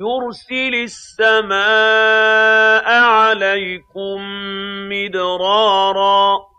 يُرْسِلِ السَّمَاءَ عَلَيْكُم مِّدْرَارًا.